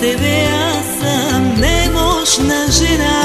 te veas, andemos na geral.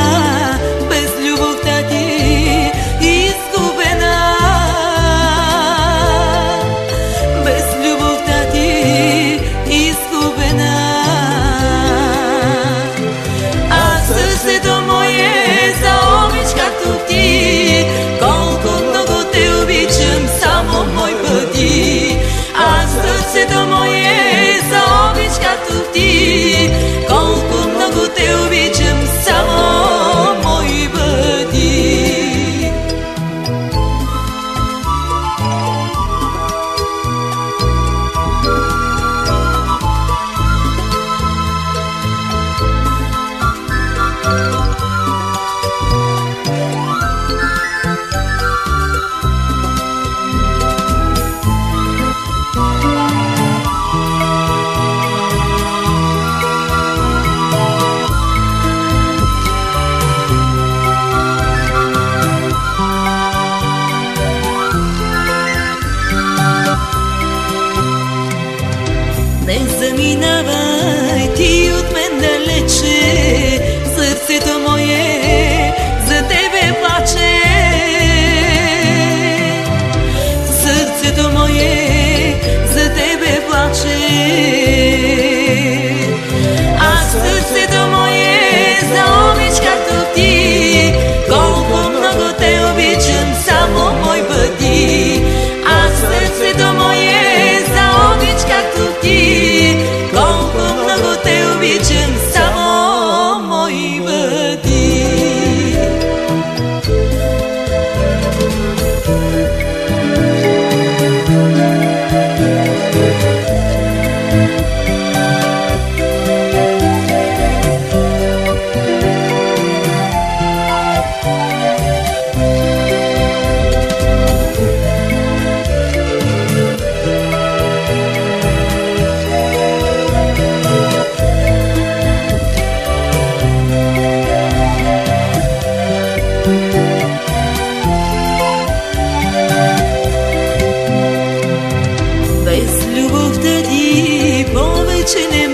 never Ateşine